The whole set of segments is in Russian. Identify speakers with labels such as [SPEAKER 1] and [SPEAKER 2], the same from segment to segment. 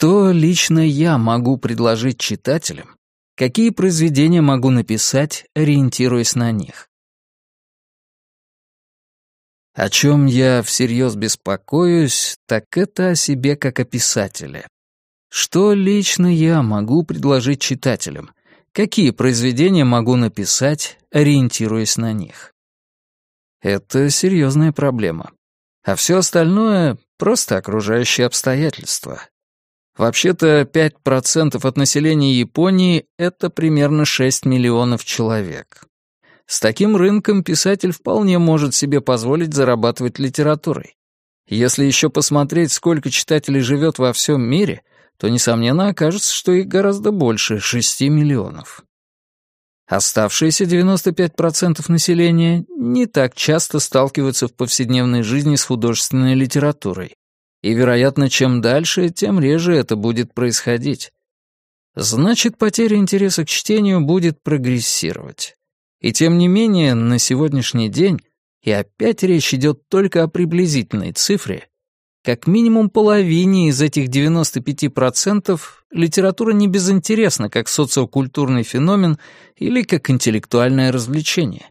[SPEAKER 1] Что лично я могу предложить читателям? Какие произведения могу написать, ориентируясь на них? О чем я всерьез беспокоюсь, так это о себе как о писателе. Что лично я могу предложить читателям? Какие произведения могу написать, ориентируясь на них? Это серьезная проблема. А все остальное — просто окружающие обстоятельства. Вообще-то 5% от населения Японии — это примерно 6 миллионов человек. С таким рынком писатель вполне может себе позволить зарабатывать литературой. Если еще посмотреть, сколько читателей живет во всем мире, то, несомненно, окажется, что их гораздо больше — 6 миллионов. Оставшиеся 95% населения не так часто сталкиваются в повседневной жизни с художественной литературой. И, вероятно, чем дальше, тем реже это будет происходить. Значит, потеря интереса к чтению будет прогрессировать. И тем не менее, на сегодняшний день, и опять речь идет только о приблизительной цифре, как минимум половине из этих 95% литература не безинтересна как социокультурный феномен или как интеллектуальное развлечение.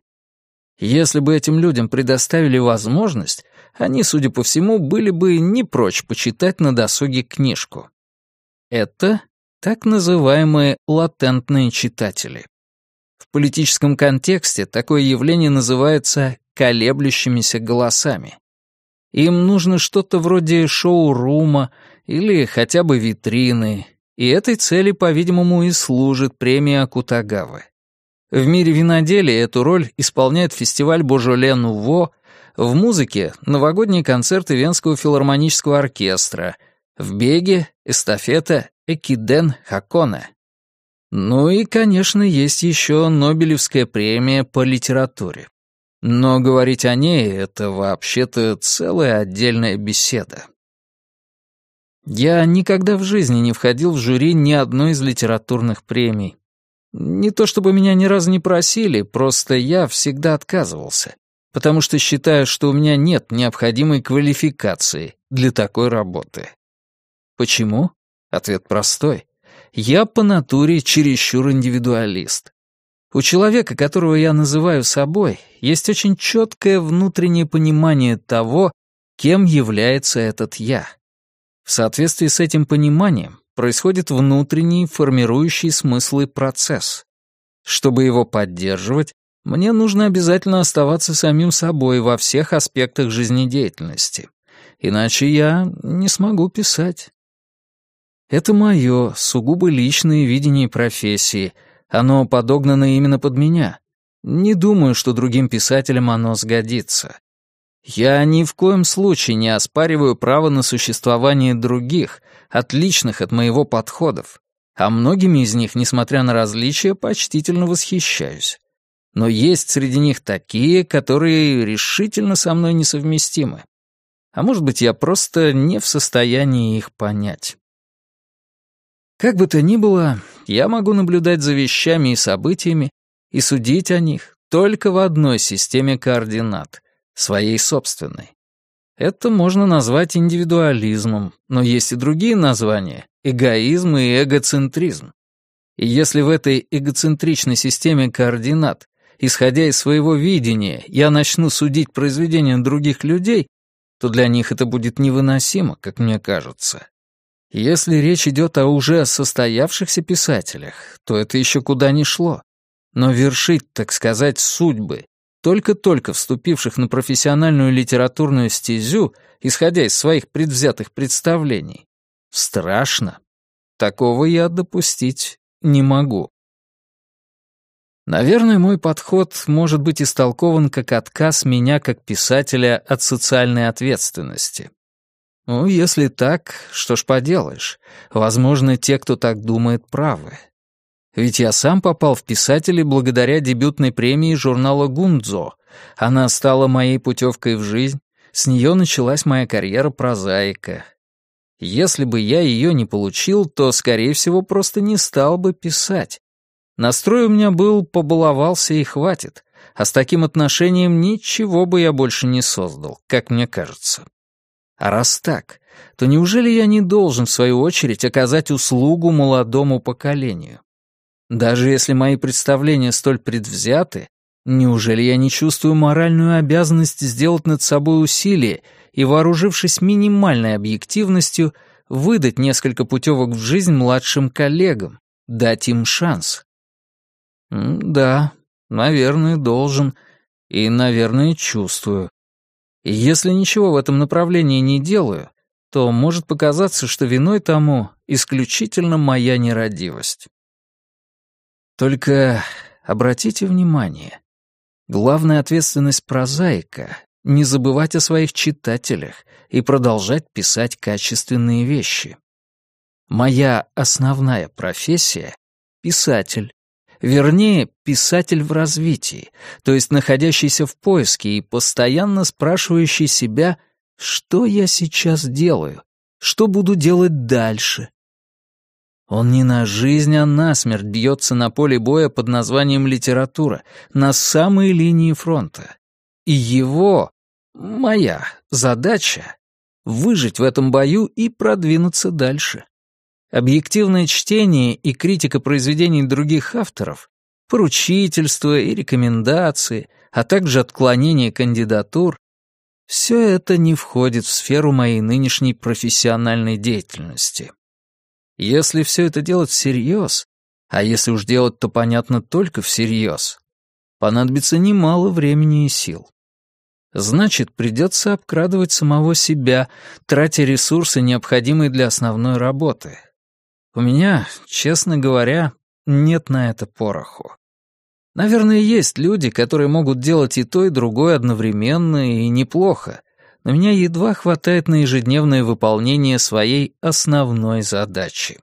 [SPEAKER 1] Если бы этим людям предоставили возможность, они, судя по всему, были бы не прочь почитать на досуге книжку. Это так называемые латентные читатели. В политическом контексте такое явление называется колеблющимися голосами. Им нужно что-то вроде шоу-рума или хотя бы витрины, и этой цели, по-видимому, и служит премия Акутагавы. В мире виноделия эту роль исполняет фестиваль Божоле Нуво, в музыке — новогодние концерты Венского филармонического оркестра, в беге — эстафета Экиден Хаконе. Ну и, конечно, есть еще Нобелевская премия по литературе. Но говорить о ней — это вообще-то целая отдельная беседа. Я никогда в жизни не входил в жюри ни одной из литературных премий. Не то чтобы меня ни разу не просили, просто я всегда отказывался, потому что считаю, что у меня нет необходимой квалификации для такой работы. Почему? Ответ простой. Я по натуре чересчур индивидуалист. У человека, которого я называю собой, есть очень четкое внутреннее понимание того, кем является этот «я». В соответствии с этим пониманием происходит внутренний формирующий смыслы процесс. Чтобы его поддерживать, мне нужно обязательно оставаться самим собой во всех аспектах жизнедеятельности. Иначе я не смогу писать. Это мое, сугубо личное видение профессии. Оно подогнано именно под меня. Не думаю, что другим писателям оно сгодится. Я ни в коем случае не оспариваю право на существование других, отличных от моего подходов, а многими из них, несмотря на различия, почтительно восхищаюсь. Но есть среди них такие, которые решительно со мной несовместимы. А может быть, я просто не в состоянии их понять. Как бы то ни было, я могу наблюдать за вещами и событиями и судить о них только в одной системе координат, своей собственной. Это можно назвать индивидуализмом, но есть и другие названия — эгоизм и эгоцентризм. И если в этой эгоцентричной системе координат, исходя из своего видения, я начну судить произведения других людей, то для них это будет невыносимо, как мне кажется. Если речь идет о уже состоявшихся писателях, то это еще куда ни шло. Но вершить, так сказать, судьбы, только-только вступивших на профессиональную литературную стезю, исходя из своих предвзятых представлений, страшно. Такого я допустить не могу. Наверное, мой подход может быть истолкован как отказ меня как писателя от социальной ответственности. Ну, если так, что ж поделаешь. Возможно, те, кто так думает, правы. Ведь я сам попал в писатели благодаря дебютной премии журнала «Гундзо». Она стала моей путевкой в жизнь, с нее началась моя карьера прозаика. Если бы я ее не получил, то, скорее всего, просто не стал бы писать. Настрой у меня был «побаловался и хватит», а с таким отношением ничего бы я больше не создал, как мне кажется. А раз так, то неужели я не должен, в свою очередь, оказать услугу молодому поколению? Даже если мои представления столь предвзяты, неужели я не чувствую моральную обязанность сделать над собой усилие и, вооружившись минимальной объективностью, выдать несколько путевок в жизнь младшим коллегам, дать им шанс? Да, наверное, должен. И, наверное, чувствую. Если ничего в этом направлении не делаю, то может показаться, что виной тому исключительно моя нерадивость. Только обратите внимание, главная ответственность прозаика — не забывать о своих читателях и продолжать писать качественные вещи. Моя основная профессия — писатель. Вернее, писатель в развитии, то есть находящийся в поиске и постоянно спрашивающий себя, что я сейчас делаю, что буду делать дальше, он не на жизнь, а на смерть бьется на поле боя под названием литература, на самой линии фронта. И его, моя задача — выжить в этом бою и продвинуться дальше. Объективное чтение и критика произведений других авторов, поручительство и рекомендации, а также отклонение кандидатур — все это не входит в сферу моей нынешней профессиональной деятельности. Если все это делать всерьез, а если уж делать, то понятно только всерьез, понадобится немало времени и сил. Значит, придется обкрадывать самого себя, тратя ресурсы, необходимые для основной работы. У меня, честно говоря, нет на это пороху. Наверное, есть люди, которые могут делать и то, и другое одновременно и неплохо, но меня едва хватает на ежедневное выполнение своей основной задачи.